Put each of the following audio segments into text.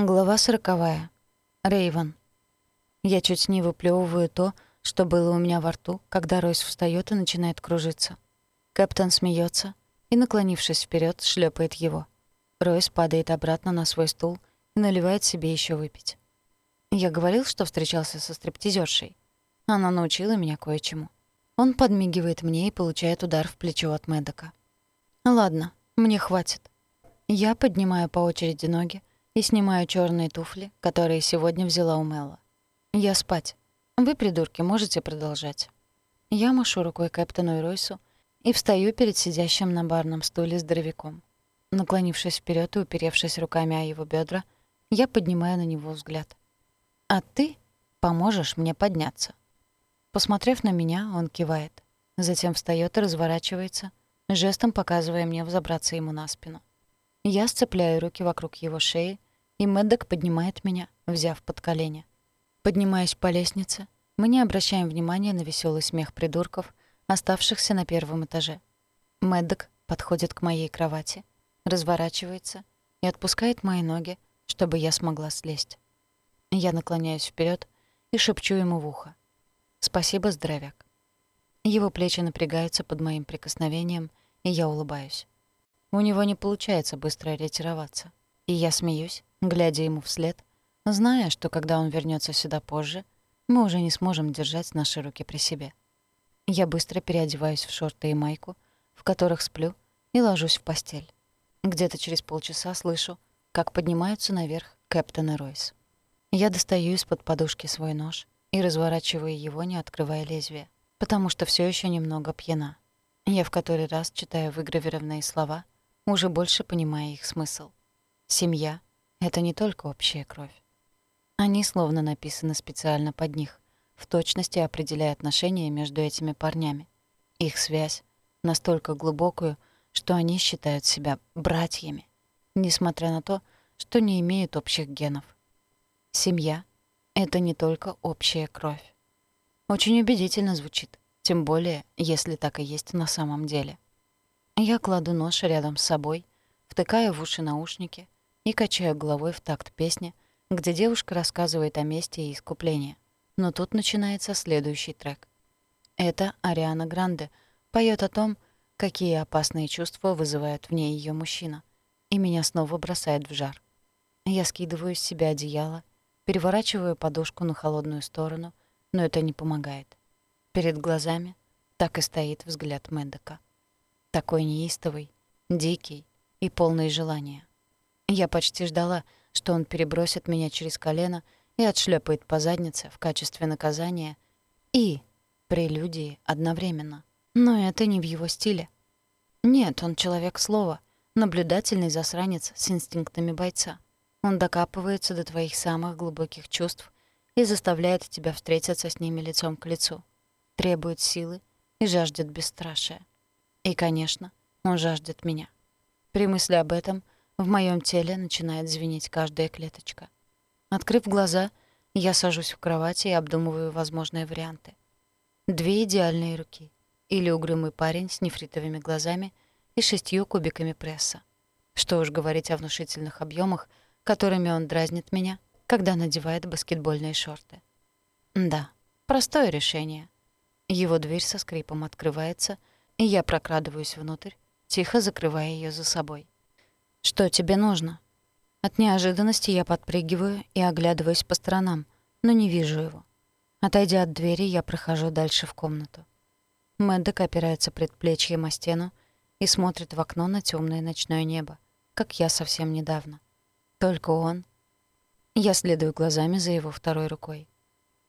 Глава сороковая. Рейвен. Я чуть не выплевываю то, что было у меня во рту, когда Ройс встаёт и начинает кружиться. Кэптон смеется и, наклонившись вперед, шлепает его. Ройс падает обратно на свой стул и наливает себе еще выпить. Я говорил, что встречался со стриптизершей. Она научила меня кое-чему. Он подмигивает мне и получает удар в плечо от Мэддока. «Ладно, мне хватит». Я поднимаю по очереди ноги, и снимаю черные туфли, которые сегодня взяла у Мэлла. «Я спать. Вы, придурки, можете продолжать». Я машу рукой Кэптону и Ройсу и встаю перед сидящим на барном стуле здоровяком. Наклонившись вперед и уперевшись руками о его бедра, я поднимаю на него взгляд. «А ты поможешь мне подняться». Посмотрев на меня, он кивает. Затем встаёт и разворачивается, жестом показывая мне взобраться ему на спину. Я сцепляю руки вокруг его шеи и Мэддок поднимает меня, взяв под колени. Поднимаясь по лестнице, мы не обращаем внимания на веселый смех придурков, оставшихся на первом этаже. Мэддок подходит к моей кровати, разворачивается и отпускает мои ноги, чтобы я смогла слезть. Я наклоняюсь вперед и шепчу ему в ухо. «Спасибо, здоровяк». Его плечи напрягаются под моим прикосновением, и я улыбаюсь. У него не получается быстро ретироваться. И я смеюсь, глядя ему вслед, зная, что когда он вернется сюда позже, мы уже не сможем держать наши руки при себе. Я быстро переодеваюсь в шорты и майку, в которых сплю, и ложусь в постель. Где-то через полчаса слышу, как поднимаются наверх Кэптон и Ройс. Я достаю из-под подушки свой нож и разворачиваю его, не открывая лезвия, потому что все еще немного пьяна. Я в который раз читаю выгравированные слова, уже больше понимая их смысл. Семья — это не только общая кровь. Они словно написаны специально под них, в точности определяя отношения между этими парнями. Их связь настолько глубокую, что они считают себя братьями, несмотря на то, что не имеют общих генов. Семья — это не только общая кровь. Очень убедительно звучит, тем более, если так и есть на самом деле. Я кладу нож рядом с собой, втыкаю в уши наушники — и качаю головой в такт песни, где девушка рассказывает о мести и искуплении. Но тут начинается следующий трек. Это Ариана Гранде поет о том, какие опасные чувства вызывает в ней ее мужчина, и меня снова бросает в жар. Я скидываю с себя одеяло, переворачиваю подушку на холодную сторону, но это не помогает. Перед глазами так и стоит взгляд Мэддока. Такой неистовый, дикий и полный желания. Я почти ждала, что он перебросит меня через колено и отшлепает по заднице в качестве наказания и прелюдии одновременно. Но это не в его стиле. Нет, он человек слова, наблюдательный засранец с инстинктами бойца. Он докапывается до твоих самых глубоких чувств и заставляет тебя встретиться с ними лицом к лицу. Требует силы и жаждет бесстрашия. И, конечно, он жаждет меня. При мысли об этом — в моем теле начинает звенеть каждая клеточка. Открыв глаза, я сажусь в кровати и обдумываю возможные варианты. Две идеальные руки. Или угрюмый парень с нефритовыми глазами и шестью кубиками пресса. Что уж говорить о внушительных объемах, которыми он дразнит меня, когда надевает баскетбольные шорты. Да, простое решение. Его дверь со скрипом открывается, и я прокрадываюсь внутрь, тихо закрывая ее за собой. «Что тебе нужно?» От неожиданности я подпрыгиваю и оглядываюсь по сторонам, но не вижу его. Отойдя от двери, я прохожу дальше в комнату. Мэддок опирается предплечьем о стену и смотрит в окно на темное ночное небо, как я совсем недавно. Только он. Я следую глазами за его второй рукой.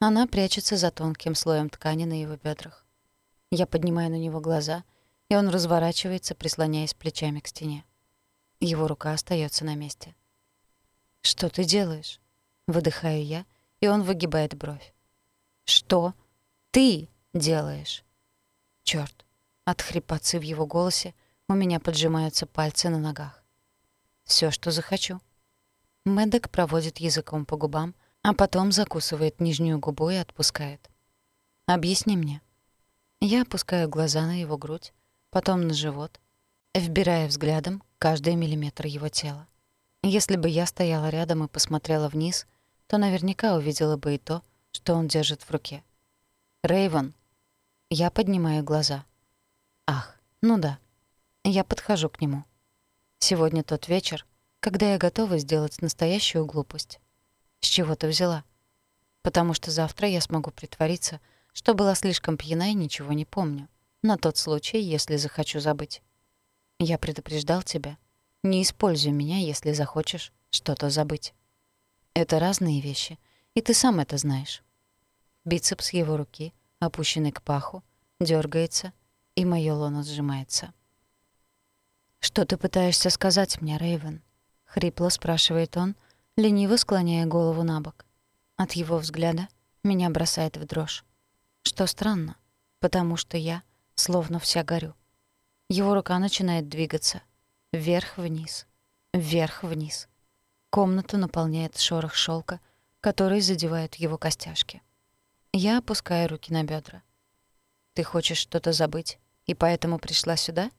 Она прячется за тонким слоем ткани на его бедрах. Я поднимаю на него глаза, и он разворачивается, прислоняясь плечами к стене. Его рука остается на месте. «Что ты делаешь?» Выдыхаю я, и он выгибает бровь. «Что ты делаешь?» Чёрт! От хрипотцы в его голосе у меня поджимаются пальцы на ногах. Всё, что захочу». Мэддок проводит языком по губам, а потом закусывает нижнюю губу и отпускает. «Объясни мне». Я опускаю глаза на его грудь, потом на живот, вбирая взглядом каждый миллиметр его тела. Если бы я стояла рядом и посмотрела вниз, то наверняка увидела бы и то, что он держит в руке. Рейвен. Я поднимаю глаза. Ах, ну да. Я подхожу к нему. Сегодня тот вечер, когда я готова сделать настоящую глупость. С чего ты взяла? Потому что завтра я смогу притвориться, что была слишком пьяна и ничего не помню. На тот случай, если захочу забыть. Я предупреждал тебя. Не используй меня, если захочешь что-то забыть. Это разные вещи, и ты сам это знаешь. Бицепс его руки, опущенный к паху, дергается, и моё лоно сжимается. «Что ты пытаешься сказать мне, Рейвен?» — хрипло спрашивает он, лениво склоняя голову на бок. От его взгляда меня бросает в дрожь. Что странно, потому что я словно вся горю. Его рука начинает двигаться. Вверх-вниз, вверх-вниз. Комнату наполняет шорох шелка, который задевает его костяшки. Я опускаю руки на бедра. «Ты хочешь что-то забыть, и поэтому пришла сюда?»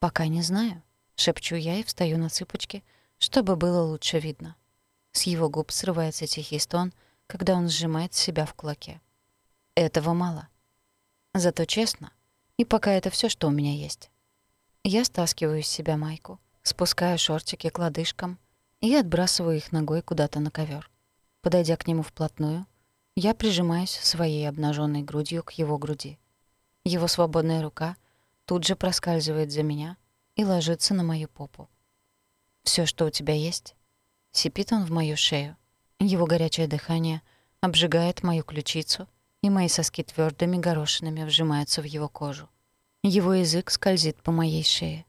«Пока не знаю», — шепчу я и встаю на цыпочки, чтобы было лучше видно. С его губ срывается тихий стон, когда он сжимает себя в кулаке. Этого мало. Зато честно, и пока это все, что у меня есть. Я стаскиваю из себя майку, спускаю шортики к лодыжкам и отбрасываю их ногой куда-то на ковер. Подойдя к нему вплотную, я прижимаюсь своей обнаженной грудью к его груди. Его свободная рука тут же проскальзывает за меня и ложится на мою попу. Все, что у тебя есть?» Сипит он в мою шею. Его горячее дыхание обжигает мою ключицу, и мои соски твердыми горошинами вжимаются в его кожу. Его язык скользит по моей шее.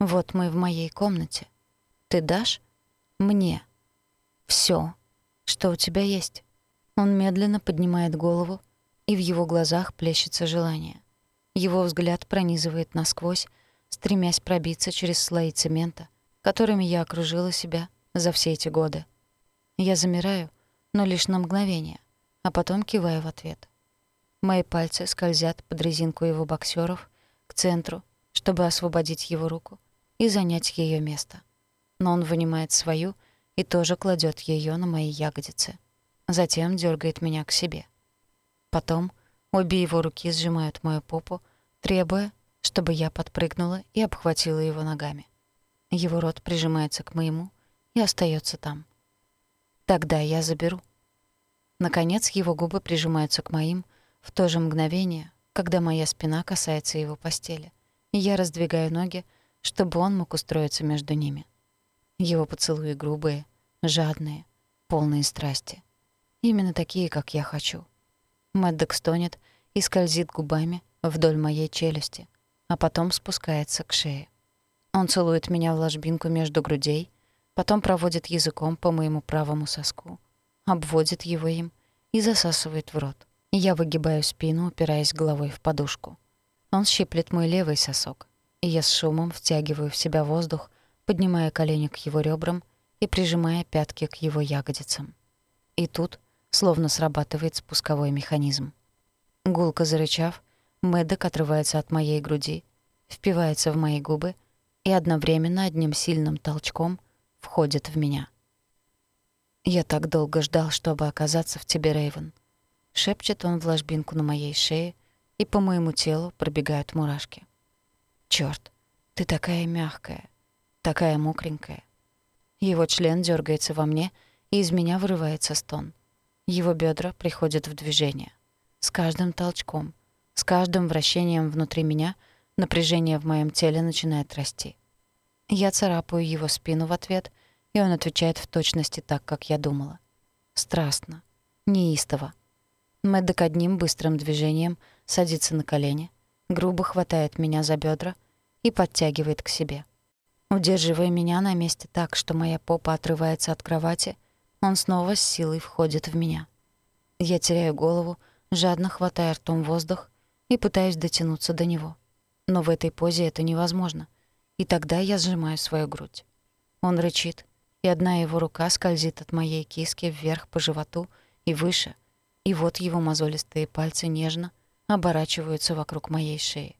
«Вот мы в моей комнате. Ты дашь мне все, что у тебя есть?» Он медленно поднимает голову, и в его глазах плещется желание. Его взгляд пронизывает насквозь, стремясь пробиться через слои цемента, которыми я окружила себя за все эти годы. Я замираю, но лишь на мгновение, а потом киваю в ответ. Мои пальцы скользят под резинку его боксеров к центру, чтобы освободить его руку и занять ее место. Но он вынимает свою и тоже кладет ее на мои ягодицы. Затем дергает меня к себе. Потом Обе его руки сжимают мою попу, требуя, чтобы я подпрыгнула и обхватила его ногами. Его рот прижимается к моему и остается там. Тогда я заберу. Наконец его губы прижимаются к моим в то же мгновение, когда моя спина касается его постели, я раздвигаю ноги, чтобы он мог устроиться между ними. Его поцелуи грубые, жадные, полные страсти. Именно такие, как я хочу. Мэддок стонет и скользит губами вдоль моей челюсти, а потом спускается к шее. Он целует меня в ложбинку между грудей, потом проводит языком по моему правому соску, обводит его им и засасывает в рот. Я выгибаю спину, упираясь головой в подушку. Он щиплет мой левый сосок, и я с шумом втягиваю в себя воздух, поднимая колени к его ребрам и прижимая пятки к его ягодицам. И тут словно срабатывает спусковой механизм. Гулко зарычав, Мэддок отрывается от моей груди, впивается в мои губы и одновременно одним сильным толчком входит в меня. «Я так долго ждал, чтобы оказаться в тебе, Рейвен», — шепчет он в ложбинку на моей шее, и по моему телу пробегают мурашки. «Чёрт, ты такая мягкая, такая мокренькая». Его член дергается во мне, и из меня вырывается стон — его бедра приходят в движение. С каждым толчком, с каждым вращением внутри меня напряжение в моем теле начинает расти. Я царапаю его спину в ответ, и он отвечает в точности так, как я думала. Страстно, неистово. Мэддок одним быстрым движением садится на колени, грубо хватает меня за бедра и подтягивает к себе. Удерживая меня на месте так, что моя попа отрывается от кровати, он снова с силой входит в меня. Я теряю голову, жадно хватая ртом воздух и пытаюсь дотянуться до него. Но в этой позе это невозможно. И тогда я сжимаю свою грудь. Он рычит, и одна его рука скользит от моей киски вверх по животу и выше, и вот его мозолистые пальцы нежно оборачиваются вокруг моей шеи.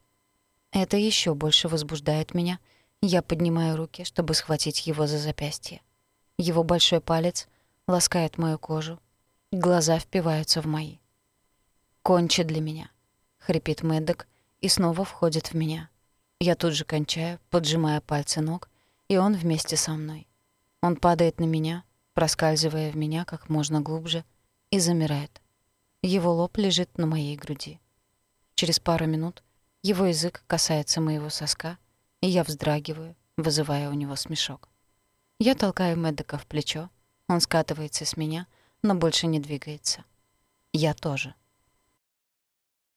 Это еще больше возбуждает меня. Я поднимаю руки, чтобы схватить его за запястье. Его большой палец ласкает мою кожу. Глаза впиваются в мои. «Кончи для меня», — хрипит Мэддок и снова входит в меня. Я тут же кончаю, поджимая пальцы ног, и он вместе со мной. Он падает на меня, проскальзывая в меня как можно глубже, и замирает. Его лоб лежит на моей груди. Через пару минут его язык касается моего соска, и я вздрагиваю, вызывая у него смешок. Я толкаю Мэддека в плечо, он скатывается с меня, но больше не двигается. Я тоже.